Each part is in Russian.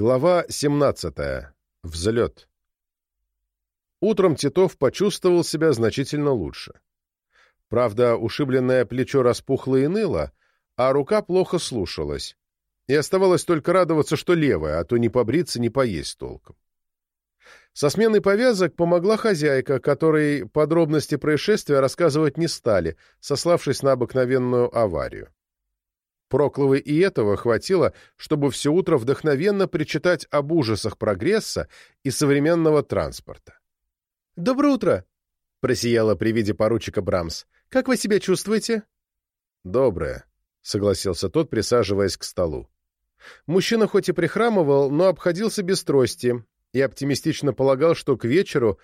Глава 17. Взлет. Утром Титов почувствовал себя значительно лучше. Правда, ушибленное плечо распухло и ныло, а рука плохо слушалась. И оставалось только радоваться, что левая, а то не побриться, не поесть толком. Со сменой повязок помогла хозяйка, которой подробности происшествия рассказывать не стали, сославшись на обыкновенную аварию. Прокловой и этого хватило, чтобы все утро вдохновенно причитать об ужасах прогресса и современного транспорта. «Доброе утро!» — просияла при виде поручика Брамс. «Как вы себя чувствуете?» «Доброе», — согласился тот, присаживаясь к столу. Мужчина хоть и прихрамывал, но обходился без трости и оптимистично полагал, что к вечеру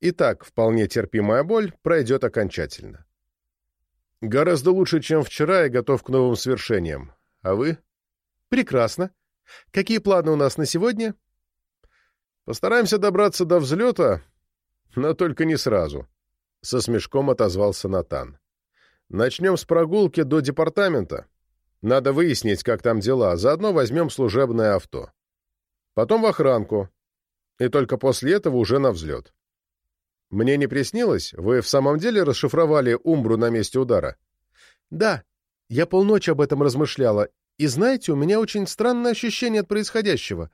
и так вполне терпимая боль пройдет окончательно. Гораздо лучше, чем вчера, и готов к новым свершениям. А вы? Прекрасно. Какие планы у нас на сегодня? Постараемся добраться до взлета, но только не сразу. Со смешком отозвался Натан. Начнем с прогулки до департамента. Надо выяснить, как там дела, заодно возьмем служебное авто. Потом в охранку. И только после этого уже на взлет. Мне не приснилось? Вы в самом деле расшифровали Умбру на месте удара? Да, я полночи об этом размышляла. И знаете, у меня очень странное ощущение от происходящего.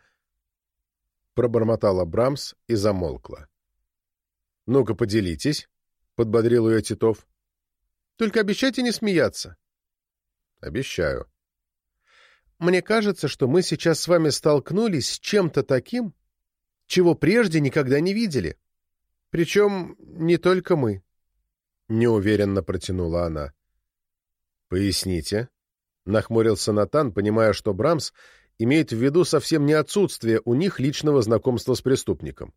Пробормотала Брамс и замолкла. «Ну-ка, поделитесь», — подбодрил ее Титов. «Только обещайте не смеяться». «Обещаю». «Мне кажется, что мы сейчас с вами столкнулись с чем-то таким, чего прежде никогда не видели. Причем не только мы. Неуверенно протянула она. «Поясните», — нахмурился Натан, понимая, что Брамс имеет в виду совсем не отсутствие у них личного знакомства с преступником.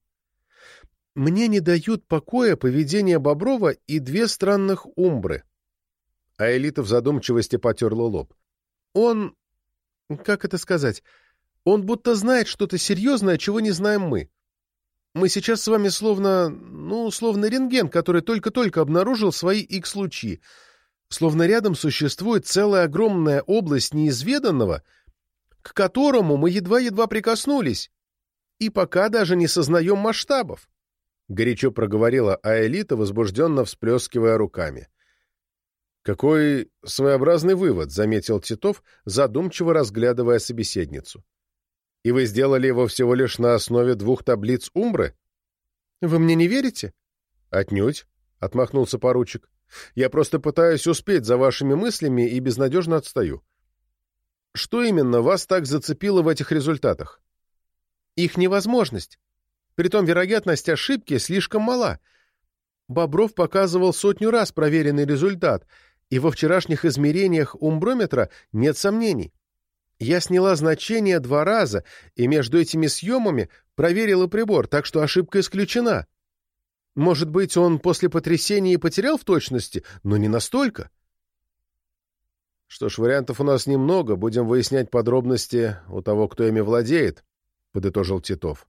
«Мне не дают покоя поведение Боброва и две странных умбры». А Элита в задумчивости потерла лоб. «Он... как это сказать? Он будто знает что-то серьезное, чего не знаем мы. Мы сейчас с вами словно, ну, словно рентген, который только-только обнаружил свои X-лучи. Словно рядом существует целая огромная область неизведанного, к которому мы едва-едва прикоснулись, и пока даже не сознаем масштабов. Горячо проговорила Аэлита, возбужденно всплескивая руками. «Какой своеобразный вывод», — заметил Титов, задумчиво разглядывая собеседницу. И вы сделали его всего лишь на основе двух таблиц Умбры? Вы мне не верите? Отнюдь, — отмахнулся поручик. Я просто пытаюсь успеть за вашими мыслями и безнадежно отстаю. Что именно вас так зацепило в этих результатах? Их невозможность. Притом вероятность ошибки слишком мала. Бобров показывал сотню раз проверенный результат, и во вчерашних измерениях умброметра нет сомнений. Я сняла значение два раза, и между этими съемами проверила прибор, так что ошибка исключена. Может быть, он после потрясения и потерял в точности, но не настолько. Что ж, вариантов у нас немного, будем выяснять подробности у того, кто ими владеет, — подытожил Титов.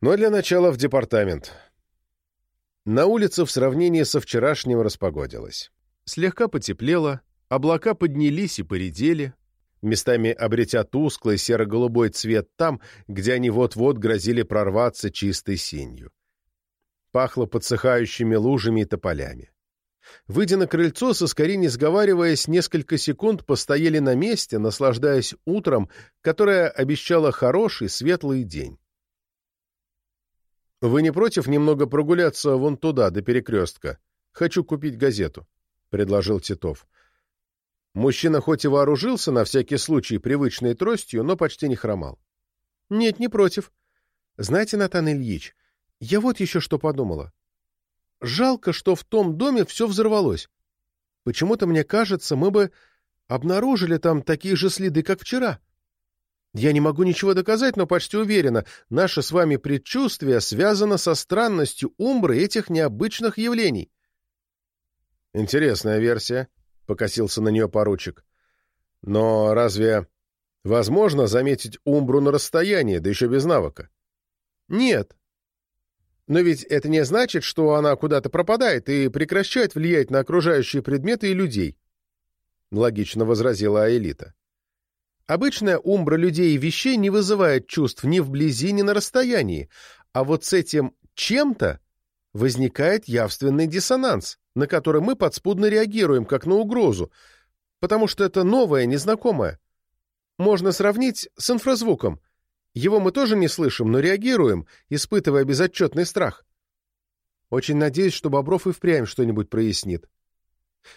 Но для начала в департамент. На улице в сравнении со вчерашним распогодилось. Слегка потеплело, облака поднялись и поредели, местами обретя тусклый серо-голубой цвет там, где они вот-вот грозили прорваться чистой синью. Пахло подсыхающими лужами и тополями. Выйдя на крыльцо, соскори не сговариваясь, несколько секунд постояли на месте, наслаждаясь утром, которое обещало хороший, светлый день. «Вы не против немного прогуляться вон туда, до перекрестка? Хочу купить газету», — предложил Титов. Мужчина хоть и вооружился на всякий случай привычной тростью, но почти не хромал. — Нет, не против. Знаете, Натан Ильич, я вот еще что подумала. Жалко, что в том доме все взорвалось. Почему-то мне кажется, мы бы обнаружили там такие же следы, как вчера. Я не могу ничего доказать, но почти уверена, наше с вами предчувствие связано со странностью умбры этих необычных явлений. Интересная версия, — покосился на нее поручик. «Но разве возможно заметить Умбру на расстоянии, да еще без навыка?» «Нет. Но ведь это не значит, что она куда-то пропадает и прекращает влиять на окружающие предметы и людей», — логично возразила Аэлита. Обычная умбра людей и вещей не вызывает чувств ни вблизи, ни на расстоянии, а вот с этим чем-то возникает явственный диссонанс, на который мы подспудно реагируем, как на угрозу, потому что это новое, незнакомое. Можно сравнить с инфразвуком. Его мы тоже не слышим, но реагируем, испытывая безотчетный страх. Очень надеюсь, что Бобров и впрямь что-нибудь прояснит.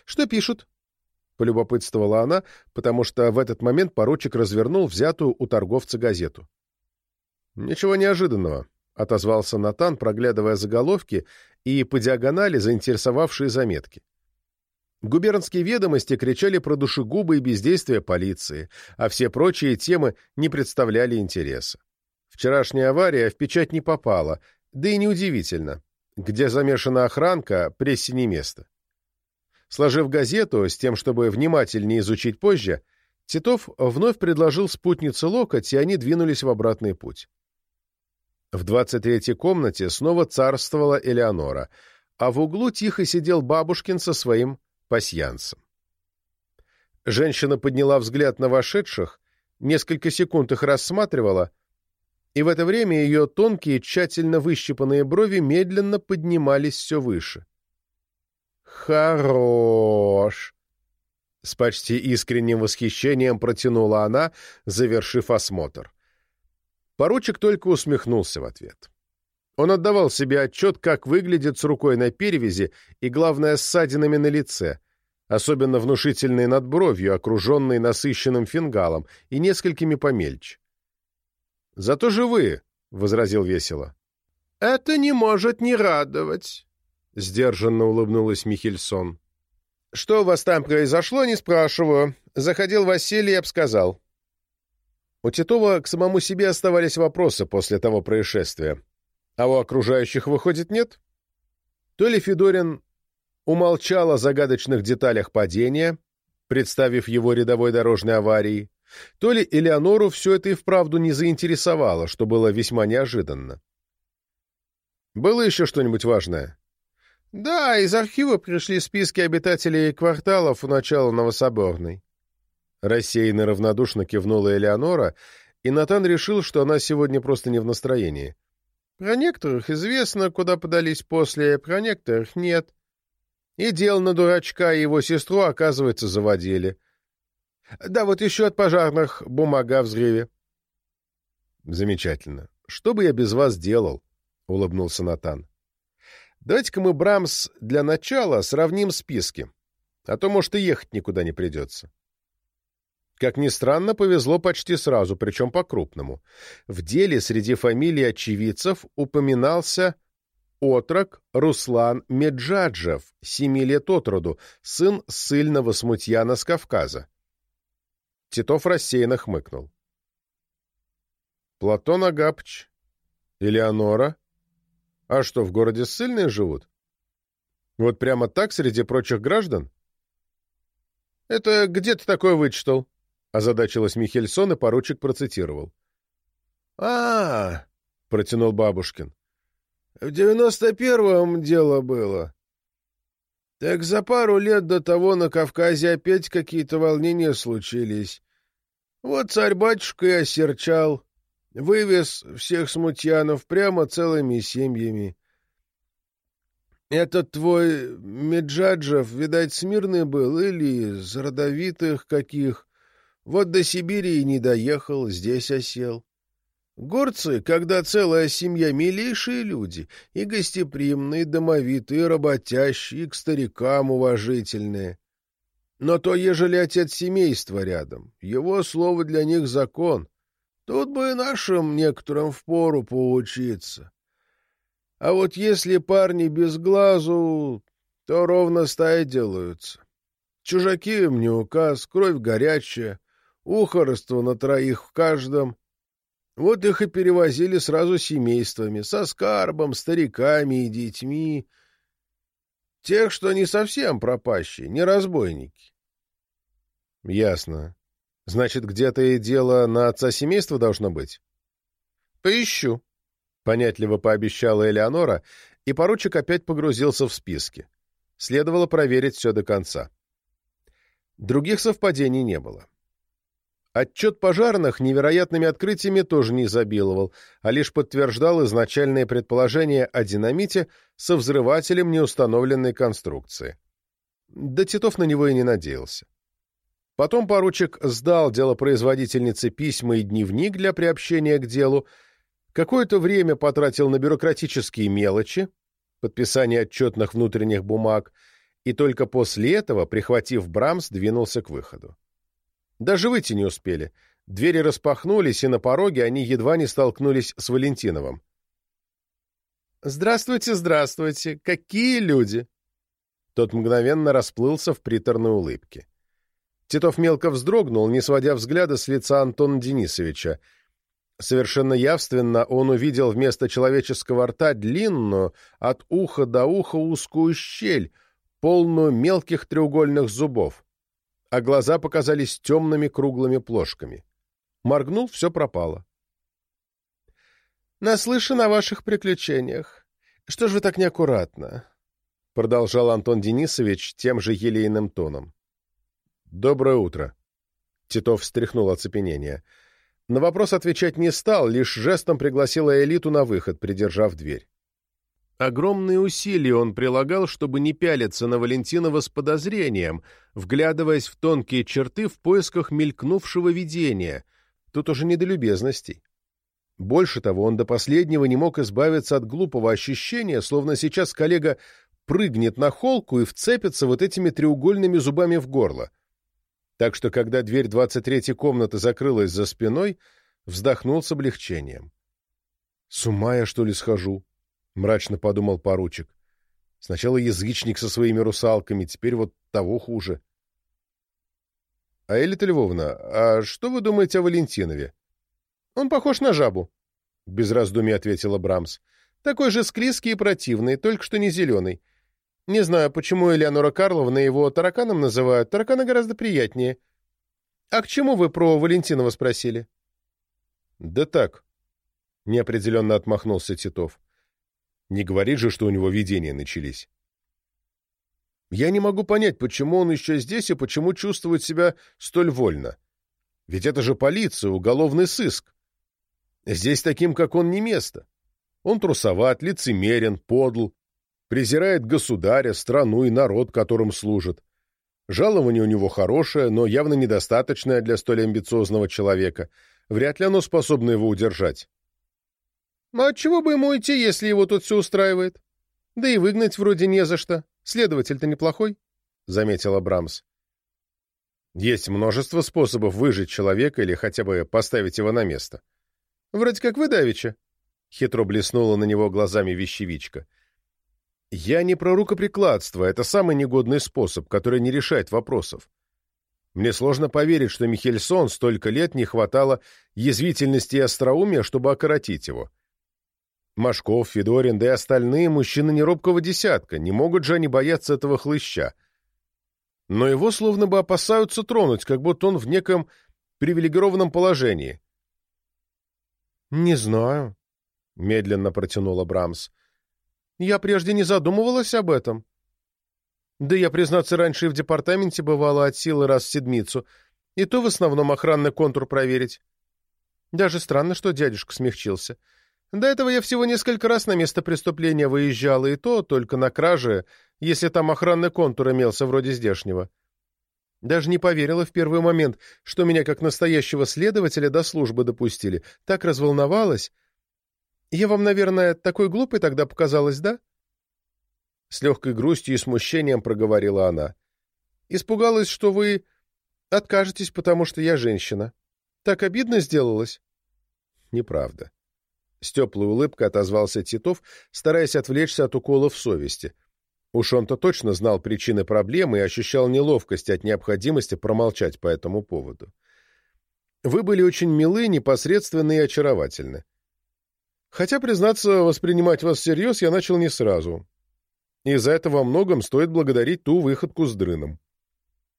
«Что пишут?» — полюбопытствовала она, потому что в этот момент поручик развернул взятую у торговца газету. «Ничего неожиданного», — отозвался Натан, проглядывая заголовки и по диагонали заинтересовавшие заметки. Губернские ведомости кричали про душегубы и бездействие полиции, а все прочие темы не представляли интереса. Вчерашняя авария в печать не попала, да и неудивительно. Где замешана охранка, прессе не место. Сложив газету с тем, чтобы внимательнее изучить позже, Титов вновь предложил спутнице локоть, и они двинулись в обратный путь. В двадцать третьей комнате снова царствовала Элеонора, а в углу тихо сидел бабушкин со своим пасьянсом. Женщина подняла взгляд на вошедших, несколько секунд их рассматривала, и в это время ее тонкие, тщательно выщипанные брови медленно поднимались все выше. «Хорош!» С почти искренним восхищением протянула она, завершив осмотр. Поручик только усмехнулся в ответ. Он отдавал себе отчет, как выглядит с рукой на перевязи и, главное, с ссадинами на лице, особенно внушительной над бровью, окруженной насыщенным фингалом, и несколькими помельче. «Зато живые», — возразил весело. «Это не может не радовать», — сдержанно улыбнулась Михельсон. «Что у вас там произошло, не спрашиваю. Заходил Василий и обсказал». У Титова к самому себе оставались вопросы после того происшествия. А у окружающих, выходит, нет? То ли Федорин умолчал о загадочных деталях падения, представив его рядовой дорожной аварией, то ли Элеонору все это и вправду не заинтересовало, что было весьма неожиданно. Было еще что-нибудь важное? Да, из архива пришли списки обитателей кварталов у начала Новособорной. Рассеянно равнодушно кивнула Элеонора, и Натан решил, что она сегодня просто не в настроении. Про некоторых известно, куда подались после, про некоторых нет. И дел на дурачка и его сестру, оказывается, заводили. Да, вот еще от пожарных бумага о взрыве. Замечательно. Что бы я без вас делал? — улыбнулся Натан. Давайте-ка мы, Брамс, для начала сравним списки, а то, может, и ехать никуда не придется. Как ни странно, повезло почти сразу, причем по-крупному. В деле среди фамилий очевидцев упоминался отрок Руслан Меджаджев, семи лет от роду, сын сыльного смутьяна с Кавказа. Титов рассеянно хмыкнул. Платон Агапч, Элеонора. А что, в городе ссыльные живут? Вот прямо так среди прочих граждан? Это где ты такое вычитал? Озадачилась Михельсон, и поручик процитировал. а, -а, -а протянул Бабушкин. В девяносто первом дело было. Так за пару лет до того на Кавказе опять какие-то волнения случились. Вот царь-батюшка и осерчал, вывез всех смутьянов прямо целыми семьями. Этот твой Меджаджев, видать, смирный был или из родовитых каких. Вот до Сибири и не доехал, здесь осел. Горцы, когда целая семья, милейшие люди, и гостеприимные, домовитые, работящие, и к старикам уважительные. Но то, ежели отец семейства рядом, его слово для них закон. Тут бы и нашим некоторым впору поучиться. А вот если парни без глазу, то ровно стаи делаются. Чужаки им не указ, кровь горячая, ухорство на троих в каждом — вот их и перевозили сразу семействами, со скарбом, стариками и детьми. Тех, что не совсем пропащие, не разбойники. — Ясно. Значит, где-то и дело на отца семейства должно быть? — Поищу, — понятливо пообещала Элеонора, и поручик опять погрузился в списки. Следовало проверить все до конца. Других совпадений не было. Отчет пожарных невероятными открытиями тоже не изобиловал, а лишь подтверждал изначальное предположение о динамите со взрывателем неустановленной конструкции. Да Титов на него и не надеялся. Потом поручик сдал делопроизводительнице письма и дневник для приобщения к делу, какое-то время потратил на бюрократические мелочи, подписание отчетных внутренних бумаг, и только после этого, прихватив Брамс, двинулся к выходу. Даже выйти не успели. Двери распахнулись, и на пороге они едва не столкнулись с Валентиновым. «Здравствуйте, здравствуйте! Какие люди!» Тот мгновенно расплылся в приторной улыбке. Титов мелко вздрогнул, не сводя взгляда с лица Антона Денисовича. Совершенно явственно он увидел вместо человеческого рта длинную, от уха до уха узкую щель, полную мелких треугольных зубов а глаза показались темными круглыми плошками. Моргнул, все пропало. «Наслышан о ваших приключениях. Что ж вы так неаккуратно?» — продолжал Антон Денисович тем же елейным тоном. «Доброе утро». Титов встряхнул оцепенение. На вопрос отвечать не стал, лишь жестом пригласил элиту на выход, придержав дверь. Огромные усилия он прилагал, чтобы не пялиться на Валентинова с подозрением, вглядываясь в тонкие черты в поисках мелькнувшего видения. Тут уже не до любезностей. Больше того, он до последнего не мог избавиться от глупого ощущения, словно сейчас коллега прыгнет на холку и вцепится вот этими треугольными зубами в горло. Так что, когда дверь двадцать третьей комнаты закрылась за спиной, вздохнул с облегчением. «С ума я, что ли, схожу?» — мрачно подумал поручик. Сначала язычник со своими русалками, теперь вот того хуже. — А Элита Львовна, а что вы думаете о Валентинове? — Он похож на жабу, — без раздумий ответила Брамс. — Такой же склизкий и противный, только что не зеленый. Не знаю, почему Элеонора Карловна его тараканом называют. Тараканы гораздо приятнее. — А к чему вы про Валентинова спросили? — Да так, — неопределенно отмахнулся Титов. Не говорит же, что у него видения начались. Я не могу понять, почему он еще здесь и почему чувствует себя столь вольно. Ведь это же полиция, уголовный сыск. Здесь таким, как он, не место. Он трусоват, лицемерен, подл, презирает государя, страну и народ, которым служит. Жалование у него хорошее, но явно недостаточное для столь амбициозного человека. Вряд ли оно способно его удержать. А отчего бы ему идти, если его тут все устраивает? Да и выгнать вроде не за что. Следователь-то неплохой, — заметила Брамс. Есть множество способов выжить человека или хотя бы поставить его на место. Вроде как вы, Давича. Хитро блеснула на него глазами вещевичка. Я не про рукоприкладство, это самый негодный способ, который не решает вопросов. Мне сложно поверить, что Михельсон столько лет не хватало язвительности и остроумия, чтобы окоротить его. Машков, Федорин, да и остальные мужчины неробкого десятка, не могут же они бояться этого хлыща. Но его словно бы опасаются тронуть, как будто он в неком привилегированном положении. «Не знаю», — медленно протянула Брамс. «Я прежде не задумывалась об этом. Да я, признаться, раньше и в департаменте бывала от силы раз в седмицу, и то в основном охранный контур проверить. Даже странно, что дядюшка смягчился». До этого я всего несколько раз на место преступления выезжала, и то только на краже, если там охранный контур имелся вроде здешнего. Даже не поверила в первый момент, что меня как настоящего следователя до службы допустили. Так разволновалась. Я вам, наверное, такой глупой тогда показалась, да? С легкой грустью и смущением проговорила она. Испугалась, что вы откажетесь, потому что я женщина. Так обидно сделалось? Неправда. С теплой улыбкой отозвался Титов, стараясь отвлечься от уколов совести. Уж он-то точно знал причины проблемы и ощущал неловкость от необходимости промолчать по этому поводу. Вы были очень милы, непосредственны и очаровательны. Хотя, признаться, воспринимать вас всерьез я начал не сразу. И за это во многом стоит благодарить ту выходку с дрыном.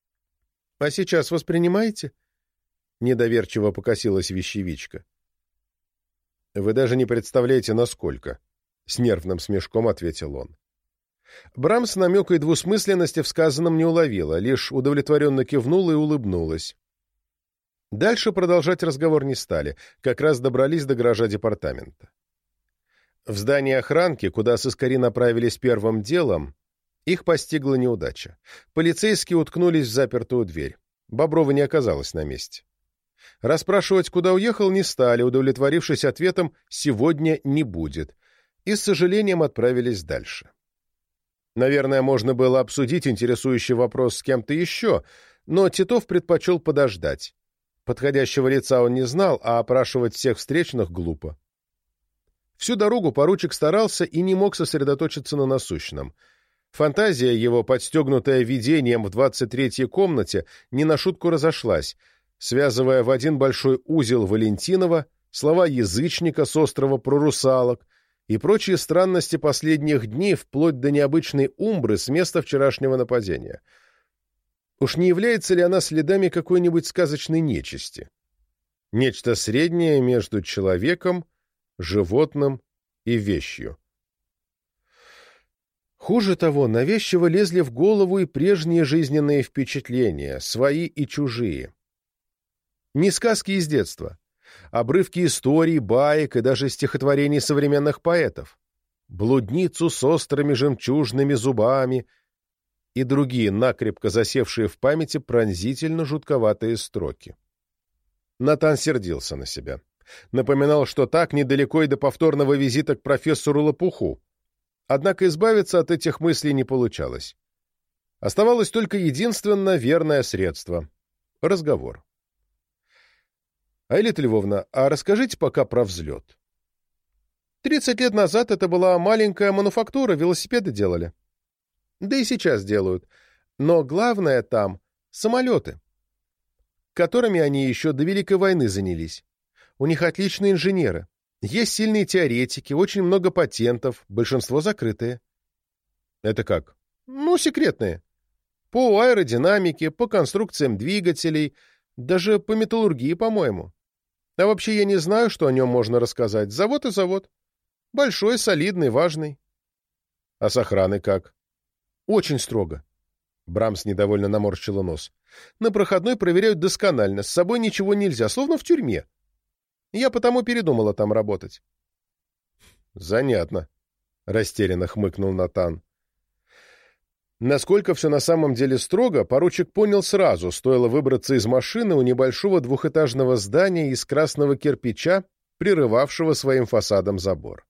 — А сейчас воспринимаете? — недоверчиво покосилась вещевичка. Вы даже не представляете, насколько. С нервным смешком ответил он. Брамс намека и двусмысленности в сказанном не уловила, лишь удовлетворенно кивнула и улыбнулась. Дальше продолжать разговор не стали, как раз добрались до гаража департамента. В здании охранки, куда сыскари направились первым делом, их постигла неудача. Полицейские уткнулись в запертую дверь. Боброва не оказалась на месте. Расспрашивать, куда уехал, не стали, удовлетворившись ответом «сегодня не будет», и с сожалением отправились дальше. Наверное, можно было обсудить интересующий вопрос с кем-то еще, но Титов предпочел подождать. Подходящего лица он не знал, а опрашивать всех встречных глупо. Всю дорогу поручик старался и не мог сосредоточиться на насущном. Фантазия его, подстегнутая видением в двадцать третьей комнате, не на шутку разошлась, связывая в один большой узел Валентинова, слова язычника с острова прорусалок и прочие странности последних дней вплоть до необычной умбры с места вчерашнего нападения — Уж не является ли она следами какой-нибудь сказочной нечисти? Нечто среднее между человеком, животным и вещью. Хуже того, навязчиво лезли в голову и прежние жизненные впечатления, свои и чужие. Не сказки из детства, обрывки историй, баек и даже стихотворений современных поэтов. Блудницу с острыми жемчужными зубами — и другие накрепко засевшие в памяти пронзительно жутковатые строки. Натан сердился на себя. Напоминал, что так недалеко и до повторного визита к профессору Лопуху. Однако избавиться от этих мыслей не получалось. Оставалось только единственно верное средство — разговор. «Айлита Львовна, а расскажите пока про взлет». «Тридцать лет назад это была маленькая мануфактура, велосипеды делали. Да и сейчас делают. Но главное там — самолеты, которыми они еще до Великой войны занялись. У них отличные инженеры. Есть сильные теоретики, очень много патентов, большинство закрытые. Это как? Ну, секретные. По аэродинамике, по конструкциям двигателей, даже по металлургии, по-моему. А вообще я не знаю, что о нем можно рассказать. Завод и завод. Большой, солидный, важный. А с охраной как? Очень строго. Брамс недовольно наморщила нос. На проходной проверяют досконально, с собой ничего нельзя, словно в тюрьме. Я потому передумала там работать. Занятно, растерянно хмыкнул Натан. Насколько все на самом деле строго, поручик понял сразу, стоило выбраться из машины у небольшого двухэтажного здания из красного кирпича, прерывавшего своим фасадом забор.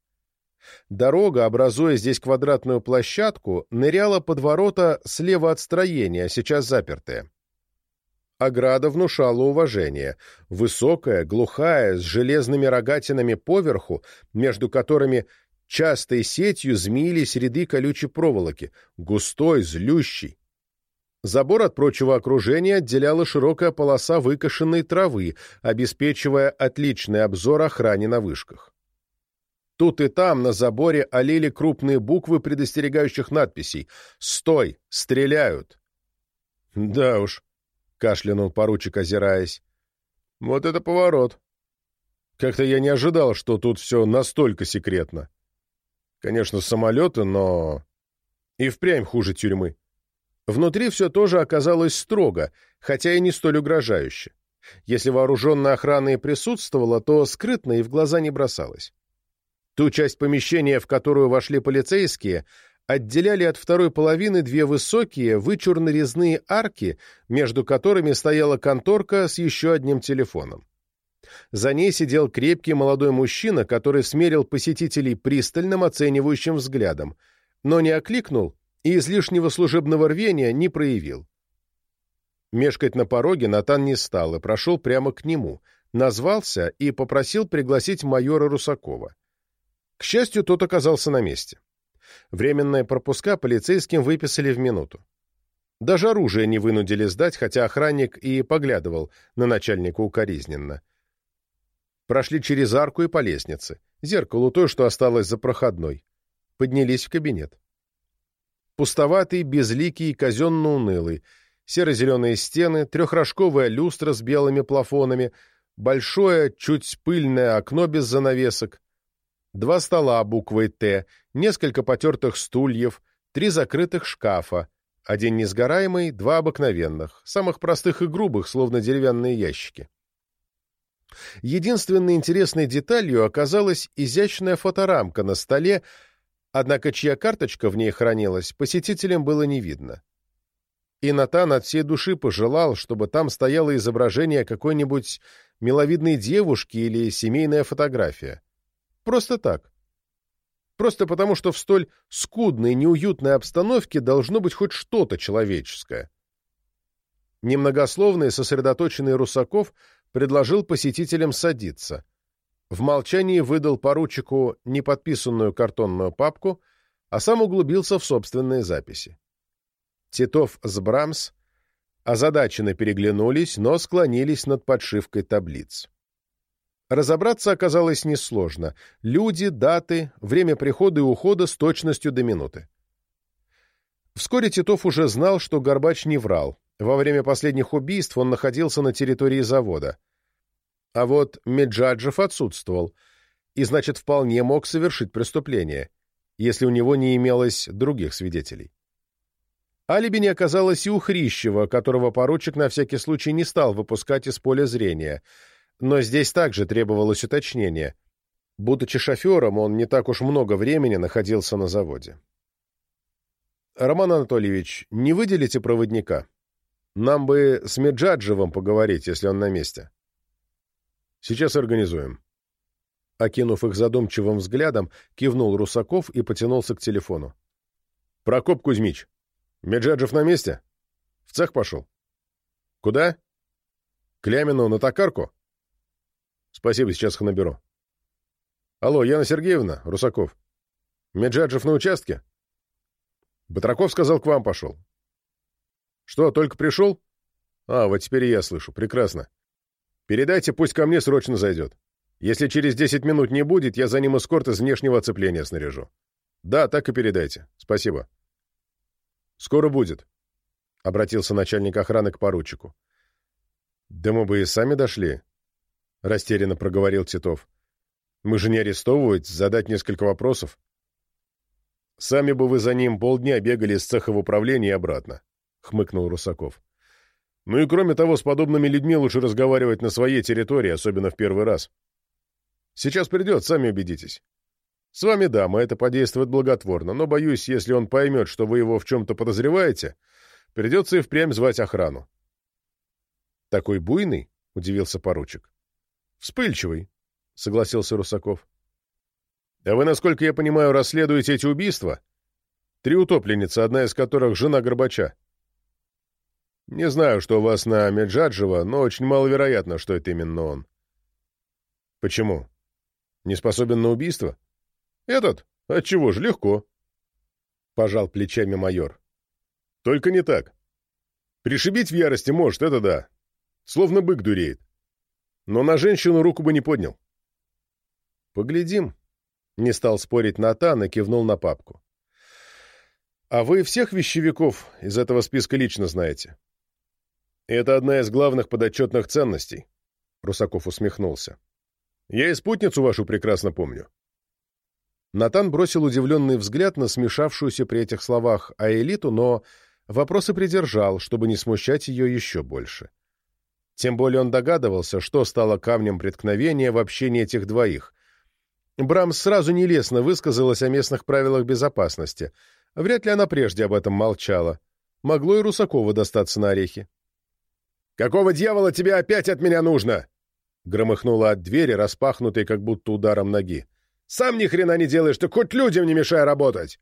Дорога, образуя здесь квадратную площадку, ныряла под ворота слева от строения, сейчас запертые. Ограда внушала уважение. Высокая, глухая, с железными рогатинами поверху, между которыми частой сетью змеились ряды колючей проволоки, густой, злющий. Забор от прочего окружения отделяла широкая полоса выкошенной травы, обеспечивая отличный обзор охране на вышках. Тут и там на заборе олили крупные буквы предостерегающих надписей «Стой! Стреляют!» «Да уж», — кашлянул поручик, озираясь. «Вот это поворот! Как-то я не ожидал, что тут все настолько секретно. Конечно, самолеты, но... И впрямь хуже тюрьмы. Внутри все тоже оказалось строго, хотя и не столь угрожающе. Если вооруженная охрана и присутствовала, то скрытно и в глаза не бросалась. Ту часть помещения, в которую вошли полицейские, отделяли от второй половины две высокие, вычурно-резные арки, между которыми стояла конторка с еще одним телефоном. За ней сидел крепкий молодой мужчина, который смерил посетителей пристальным оценивающим взглядом, но не окликнул и излишнего служебного рвения не проявил. Мешкать на пороге Натан не стал и прошел прямо к нему, назвался и попросил пригласить майора Русакова. К счастью, тот оказался на месте. Временные пропуска полицейским выписали в минуту. Даже оружие не вынудили сдать, хотя охранник и поглядывал на начальника укоризненно. Прошли через арку и по лестнице, зеркалу той, что осталось за проходной. Поднялись в кабинет. Пустоватый, безликий, казенно-унылый, серо-зеленые стены, трехрожковая люстра с белыми плафонами, большое, чуть пыльное окно без занавесок, два стола буквой «Т», несколько потертых стульев, три закрытых шкафа, один несгораемый, два обыкновенных, самых простых и грубых, словно деревянные ящики. Единственной интересной деталью оказалась изящная фоторамка на столе, однако чья карточка в ней хранилась, посетителям было не видно. И Натан от всей души пожелал, чтобы там стояло изображение какой-нибудь миловидной девушки или семейная фотография. Просто так. Просто потому, что в столь скудной, неуютной обстановке должно быть хоть что-то человеческое. Немногословный, сосредоточенный Русаков предложил посетителям садиться. В молчании выдал поручику неподписанную картонную папку, а сам углубился в собственные записи. Титов с Брамс озадаченно переглянулись, но склонились над подшивкой таблиц. Разобраться оказалось несложно. Люди, даты, время прихода и ухода с точностью до минуты. Вскоре Титов уже знал, что Горбач не врал. Во время последних убийств он находился на территории завода. А вот Меджаджев отсутствовал, и, значит, вполне мог совершить преступление, если у него не имелось других свидетелей. Алиби не оказалось и у Хрищева, которого поручик на всякий случай не стал выпускать из поля зрения. Но здесь также требовалось уточнение. Будучи шофером, он не так уж много времени находился на заводе. «Роман Анатольевич, не выделите проводника? Нам бы с Меджаджевым поговорить, если он на месте». «Сейчас организуем». Окинув их задумчивым взглядом, кивнул Русаков и потянулся к телефону. «Прокоп Кузьмич, Меджаджев на месте? В цех пошел? Куда? К Лямину на токарку? Спасибо, сейчас их наберу. Алло, Яна Сергеевна, Русаков. Меджаджев на участке? Батраков сказал, к вам пошел. Что, только пришел? А, вот теперь я слышу. Прекрасно. Передайте, пусть ко мне срочно зайдет. Если через десять минут не будет, я за ним эскорт из внешнего оцепления снаряжу. Да, так и передайте. Спасибо. Скоро будет», — обратился начальник охраны к поручику. «Да мы бы и сами дошли», — растерянно проговорил Титов. «Мы же не арестовывать, задать несколько вопросов». «Сами бы вы за ним полдня бегали из цеха в управление и обратно», — хмыкнул Русаков. «Ну и кроме того, с подобными людьми лучше разговаривать на своей территории, особенно в первый раз. Сейчас придет, сами убедитесь. С вами, дама, это подействует благотворно, но, боюсь, если он поймет, что вы его в чем-то подозреваете, придется и впрямь звать охрану. — Такой буйный? — удивился поручик. — Вспыльчивый, — согласился Русаков. — А вы, насколько я понимаю, расследуете эти убийства? Три утопленницы, одна из которых жена Горбача. — Не знаю, что у вас на Меджаджева, но очень маловероятно, что это именно он. — Почему? Не способен на убийство? — этот? Отчего же, легко. Пожал плечами майор. Только не так. Пришибить в ярости может, это да. Словно бык дуреет. Но на женщину руку бы не поднял. Поглядим. Не стал спорить Натан и кивнул на папку. А вы всех вещевиков из этого списка лично знаете? Это одна из главных подотчетных ценностей. Русаков усмехнулся. Я и спутницу вашу прекрасно помню. Натан бросил удивленный взгляд на смешавшуюся при этих словах Аэлиту, но вопросы придержал, чтобы не смущать ее еще больше. Тем более он догадывался, что стало камнем преткновения в общении этих двоих. Брамс сразу нелестно высказалась о местных правилах безопасности. Вряд ли она прежде об этом молчала. Могло и Русакову достаться на орехи. «Какого дьявола тебе опять от меня нужно?» Громыхнула от двери, распахнутой как будто ударом ноги. Сам ни хрена не делаешь, ты хоть людям не мешай работать!»